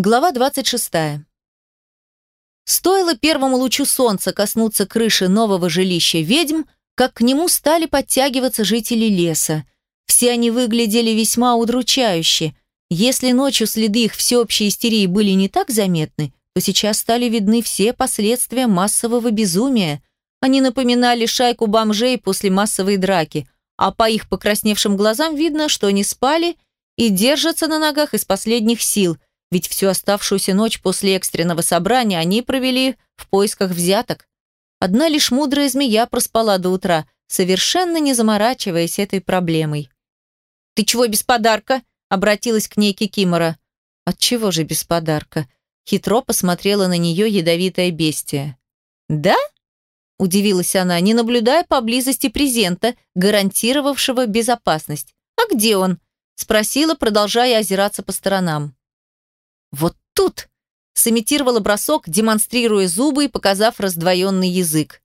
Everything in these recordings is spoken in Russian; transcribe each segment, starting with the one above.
Глава 26. Стоило первому лучу солнца коснуться крыши нового жилища ведьм, как к нему стали подтягиваться жители леса. Все они выглядели весьма удручающе. Если ночью следы их всеобщей истерии были не так заметны, то сейчас стали видны все последствия массового безумия. Они напоминали шайку бомжей после массовой драки, а по их покрасневшим глазам видно, что они спали и держатся на ногах из последних сил – ведь всю оставшуюся ночь после экстренного собрания они провели в поисках взяток. Одна лишь мудрая змея проспала до утра, совершенно не заморачиваясь этой проблемой. «Ты чего без подарка?» — обратилась к ней Кикимора. «Отчего же без подарка?» Хитро посмотрела на нее ядовитое бестия. «Да?» — удивилась она, не наблюдая поблизости презента, гарантировавшего безопасность. «А где он?» — спросила, продолжая озираться по сторонам. «Вот тут!» – сымитировала бросок, демонстрируя зубы и показав раздвоенный язык.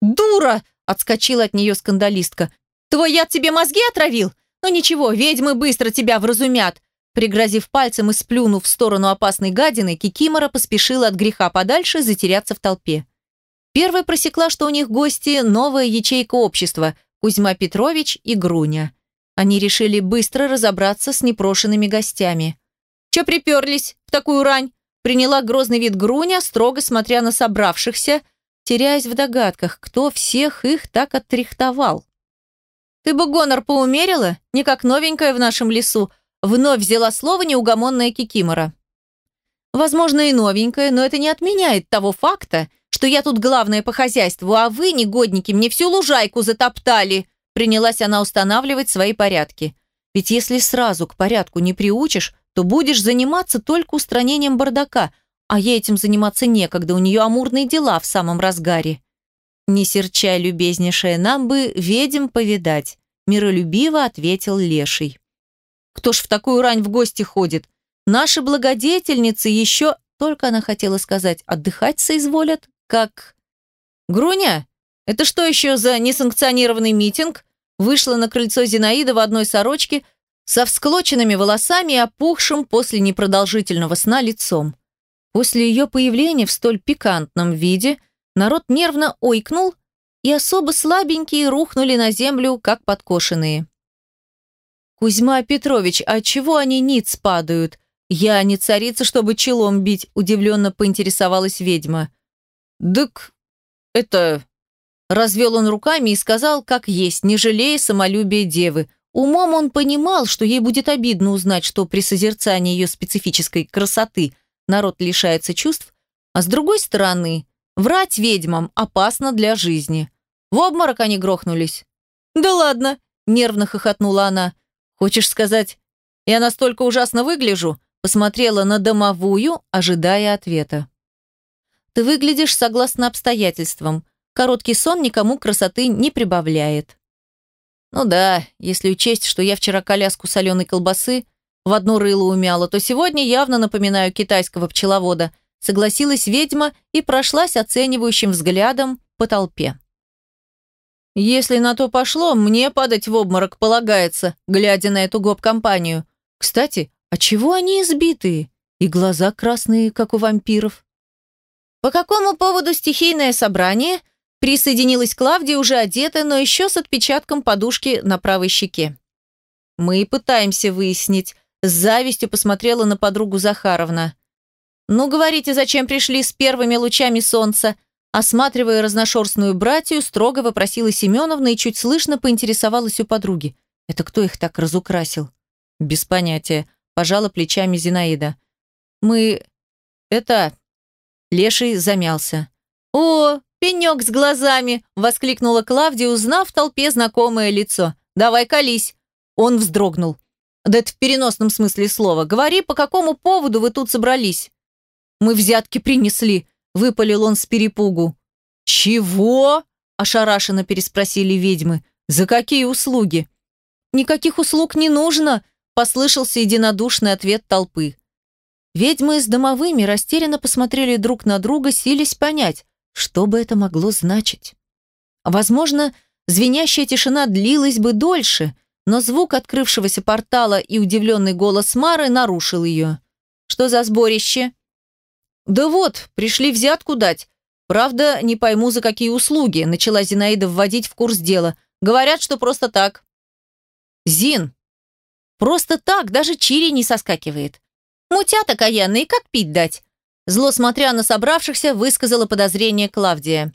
«Дура!» – отскочила от нее скандалистка. «Твой яд тебе мозги отравил? Ну ничего, ведьмы быстро тебя вразумят!» Пригрозив пальцем и сплюнув в сторону опасной гадины, Кикимора поспешила от греха подальше затеряться в толпе. Первой просекла, что у них гости – новая ячейка общества – Кузьма Петрович и Груня. Они решили быстро разобраться с непрошенными гостями. «Че приперлись в такую рань?» Приняла грозный вид Груня, строго смотря на собравшихся, теряясь в догадках, кто всех их так оттрихтовал. «Ты бы гонор поумерила? Не как новенькая в нашем лесу», вновь взяла слово неугомонная Кикимора. «Возможно, и новенькая, но это не отменяет того факта, что я тут главная по хозяйству, а вы, негодники, мне всю лужайку затоптали», принялась она устанавливать свои порядки. Ведь если сразу к порядку не приучишь, то будешь заниматься только устранением бардака, а ей этим заниматься некогда, у нее амурные дела в самом разгаре. Не серчай, любезнейшая, нам бы ведьм повидать, миролюбиво ответил Леший. Кто ж в такую рань в гости ходит? Наши благодетельницы еще, только она хотела сказать, отдыхать соизволят, как... Груня, это что еще за несанкционированный митинг? Вышла на крыльцо Зинаида в одной сорочке, со всклоченными волосами и опухшим после непродолжительного сна лицом. После ее появления в столь пикантном виде народ нервно ойкнул, и особо слабенькие рухнули на землю, как подкошенные. «Кузьма Петрович, а чего они ниц падают? Я не царица, чтобы челом бить», удивленно поинтересовалась ведьма. «Дык, это...» Развел он руками и сказал, как есть, не жалея самолюбия девы. Умом он понимал, что ей будет обидно узнать, что при созерцании ее специфической красоты народ лишается чувств, а с другой стороны, врать ведьмам опасно для жизни. В обморок они грохнулись. «Да ладно!» – нервно хохотнула она. «Хочешь сказать, я настолько ужасно выгляжу?» Посмотрела на домовую, ожидая ответа. «Ты выглядишь согласно обстоятельствам. Короткий сон никому красоты не прибавляет». Ну да, если учесть, что я вчера коляску соленой колбасы в одно рыло умяла, то сегодня явно напоминаю китайского пчеловода, согласилась ведьма и прошлась оценивающим взглядом по толпе. Если на то пошло, мне падать в обморок полагается, глядя на эту гоп-компанию. Кстати, а чего они избитые? И глаза красные, как у вампиров. По какому поводу стихийное собрание – Присоединилась Клавдия, уже одетая, но еще с отпечатком подушки на правой щеке. «Мы и пытаемся выяснить», – с завистью посмотрела на подругу Захаровна. «Ну, говорите, зачем пришли с первыми лучами солнца?» Осматривая разношерстную братью, строго вопросила Семеновна и чуть слышно поинтересовалась у подруги. «Это кто их так разукрасил?» «Без понятия», – пожала плечами Зинаида. «Мы... это...» Леший замялся. «О, «Пенек с глазами!» – воскликнула Клавдия, узнав в толпе знакомое лицо. «Давай колись!» Он вздрогнул. «Да это в переносном смысле слова. Говори, по какому поводу вы тут собрались?» «Мы взятки принесли», – выпалил он с перепугу. «Чего?» – ошарашенно переспросили ведьмы. «За какие услуги?» «Никаких услуг не нужно», – послышался единодушный ответ толпы. Ведьмы с домовыми растерянно посмотрели друг на друга, сились понять, что бы это могло значить? Возможно, звенящая тишина длилась бы дольше, но звук открывшегося портала и удивленный голос Мары нарушил ее. Что за сборище?» «Да вот, пришли взятку дать. Правда, не пойму, за какие услуги», начала Зинаида вводить в курс дела. «Говорят, что просто так». «Зин, просто так даже чири не соскакивает. Мутят окаянные, как пить дать?» Зло смотря на собравшихся, высказала подозрение Клавдия.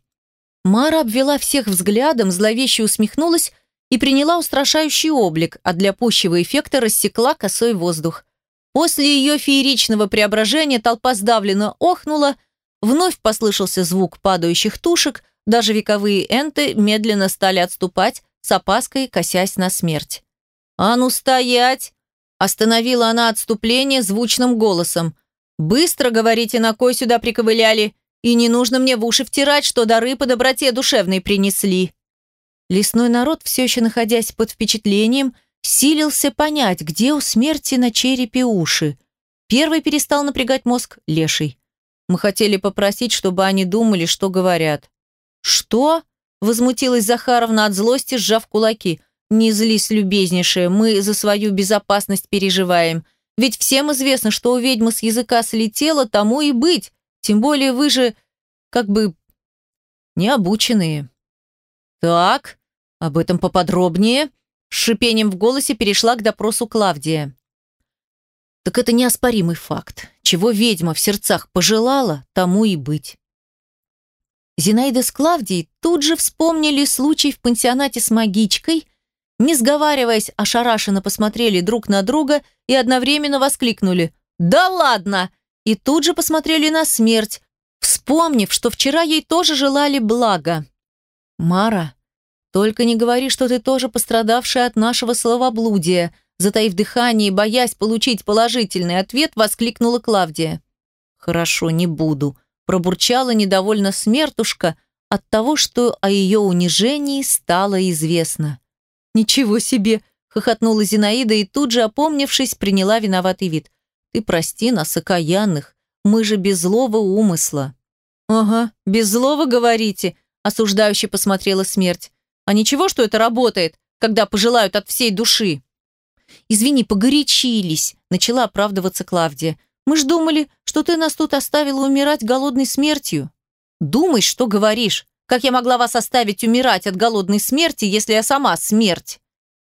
Мара обвела всех взглядом, зловеще усмехнулась и приняла устрашающий облик, а для пущего эффекта рассекла косой воздух. После ее фееричного преображения толпа сдавленно охнула, вновь послышался звук падающих тушек, даже вековые энты медленно стали отступать, с опаской косясь на смерть. «А ну стоять!» Остановила она отступление звучным голосом. «Быстро, говорите, на кой сюда приковыляли, и не нужно мне в уши втирать, что дары по доброте душевной принесли». Лесной народ, все еще находясь под впечатлением, силился понять, где у смерти на черепе уши. Первый перестал напрягать мозг леший. Мы хотели попросить, чтобы они думали, что говорят. «Что?» – возмутилась Захаровна от злости, сжав кулаки. «Не злись, любезнейшая, мы за свою безопасность переживаем. Ведь всем известно, что у ведьмы с языка слетело, тому и быть. Тем более вы же, как бы, необученные». «Так, об этом поподробнее», с шипением в голосе перешла к допросу Клавдия. Так это неоспоримый факт. Чего ведьма в сердцах пожелала, тому и быть. Зинаида с Клавдией тут же вспомнили случай в пансионате с магичкой, не сговариваясь, ошарашенно посмотрели друг на друга и одновременно воскликнули «Да ладно!» и тут же посмотрели на смерть, вспомнив, что вчера ей тоже желали блага. «Мара, «Только не говори, что ты тоже пострадавшая от нашего словоблудия», затаив дыхание и боясь получить положительный ответ, воскликнула Клавдия. «Хорошо, не буду», пробурчала недовольно смертушка от того, что о ее унижении стало известно. «Ничего себе!» – хохотнула Зинаида и тут же, опомнившись, приняла виноватый вид. «Ты прости нас, окаянных, мы же без злого умысла». «Ага, без злого говорите», – осуждающе посмотрела смерть. А ничего, что это работает, когда пожелают от всей души. Извини, погорячились, начала оправдываться Клавдия. Мы ж думали, что ты нас тут оставила умирать голодной смертью. Думай, что говоришь. Как я могла вас оставить умирать от голодной смерти, если я сама смерть?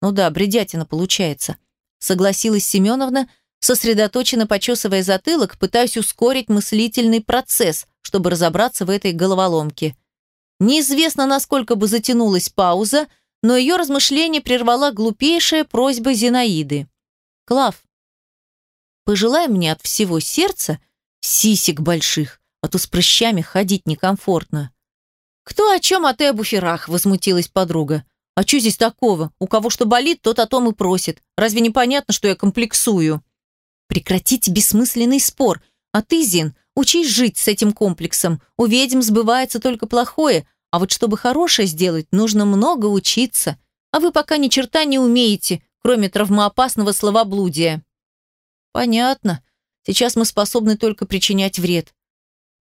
Ну да, бредятина получается. Согласилась Семеновна, сосредоточенно почесывая затылок, пытаясь ускорить мыслительный процесс, чтобы разобраться в этой головоломке. Неизвестно, насколько бы затянулась пауза, но ее размышление прервала глупейшая просьба Зинаиды. «Клав, пожелай мне от всего сердца сисек больших, а то с прыщами ходить некомфортно». «Кто о чем, а ты о буферах?» – возмутилась подруга. «А что здесь такого? У кого что болит, тот о том и просит. Разве не понятно, что я комплексую?» «Прекратите бессмысленный спор. А ты, Зин, учись жить с этим комплексом. У ведьм сбывается только плохое, а вот чтобы хорошее сделать, нужно много учиться. А вы пока ни черта не умеете, кроме травмоопасного словоблудия. Понятно. Сейчас мы способны только причинять вред.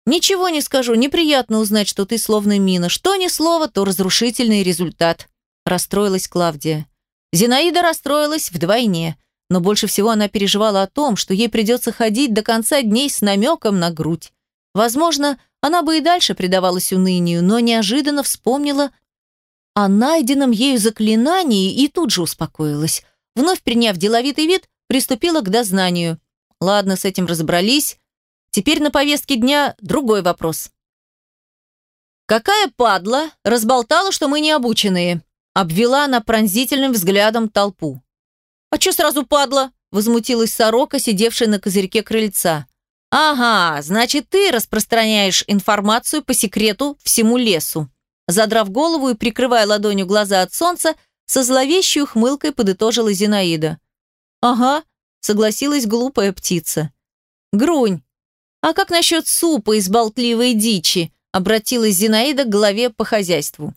Ничего не скажу, неприятно узнать, что ты словно мина. Что ни слово, то разрушительный результат. Расстроилась Клавдия. Зинаида расстроилась вдвойне, но больше всего она переживала о том, что ей придется ходить до конца дней с намеком на грудь. Возможно, она бы и дальше предавалась унынию, но неожиданно вспомнила о найденном ею заклинании и тут же успокоилась. Вновь приняв деловитый вид, приступила к дознанию. Ладно, с этим разобрались. Теперь на повестке дня другой вопрос. «Какая падла разболтала, что мы не обученные?» Обвела она пронзительным взглядом толпу. «А что сразу падла?» Возмутилась сорока, сидевшая на козырьке крыльца. «Ага, значит, ты распространяешь информацию по секрету всему лесу». Задрав голову и прикрывая ладонью глаза от солнца, со зловещей ухмылкой подытожила Зинаида. «Ага», — согласилась глупая птица. «Грунь, а как насчет супа из болтливой дичи?» — обратилась Зинаида к главе по хозяйству.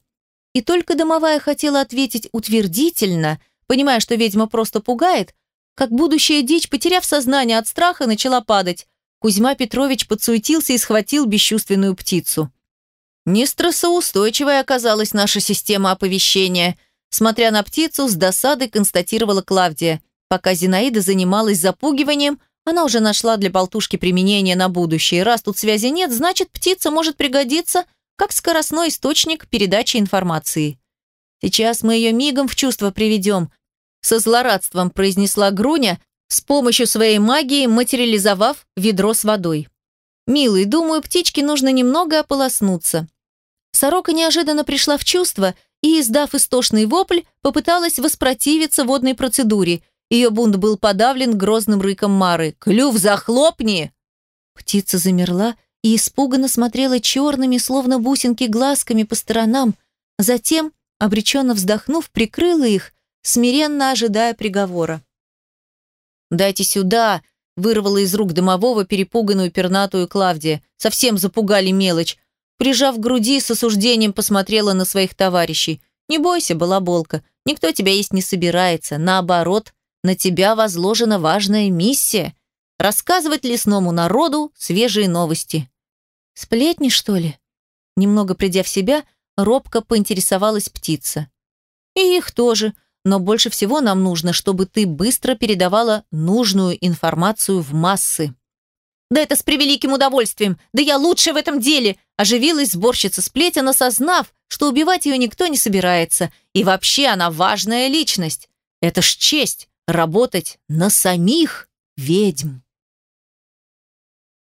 И только домовая хотела ответить утвердительно, понимая, что ведьма просто пугает, как будущая дичь, потеряв сознание от страха, начала падать. Кузьма Петрович подсуетился и схватил бесчувственную птицу. Не стрессоустойчивая оказалась наша система оповещения. Смотря на птицу, с досадой констатировала Клавдия. Пока Зинаида занималась запугиванием, Она уже нашла для болтушки применение на будущее. Раз тут связи нет, значит, птица может пригодиться как скоростной источник передачи информации. Сейчас мы ее мигом в чувство приведем. Со злорадством произнесла Груня, с помощью своей магии материализовав ведро с водой. «Милый, думаю, птичке нужно немного ополоснуться». Сорока неожиданно пришла в чувство и, издав истошный вопль, попыталась воспротивиться водной процедуре. Ее бунт был подавлен грозным рыком Мары. «Клюв захлопни!» Птица замерла и испуганно смотрела черными, словно бусинки, глазками по сторонам. Затем, обреченно вздохнув, прикрыла их, смиренно ожидая приговора. «Дайте сюда!» – вырвала из рук домового перепуганную пернатую Клавдия. Совсем запугали мелочь. Прижав к груди, с осуждением посмотрела на своих товарищей. «Не бойся, балаболка, никто тебя есть не собирается. Наоборот, на тебя возложена важная миссия – рассказывать лесному народу свежие новости». «Сплетни, что ли?» Немного придя в себя, робко поинтересовалась птица. «И их тоже», но больше всего нам нужно, чтобы ты быстро передавала нужную информацию в массы». «Да это с превеликим удовольствием! Да я лучше в этом деле!» Оживилась сборщица сплетен, осознав, что убивать ее никто не собирается. И вообще она важная личность. Это ж честь – работать на самих ведьм.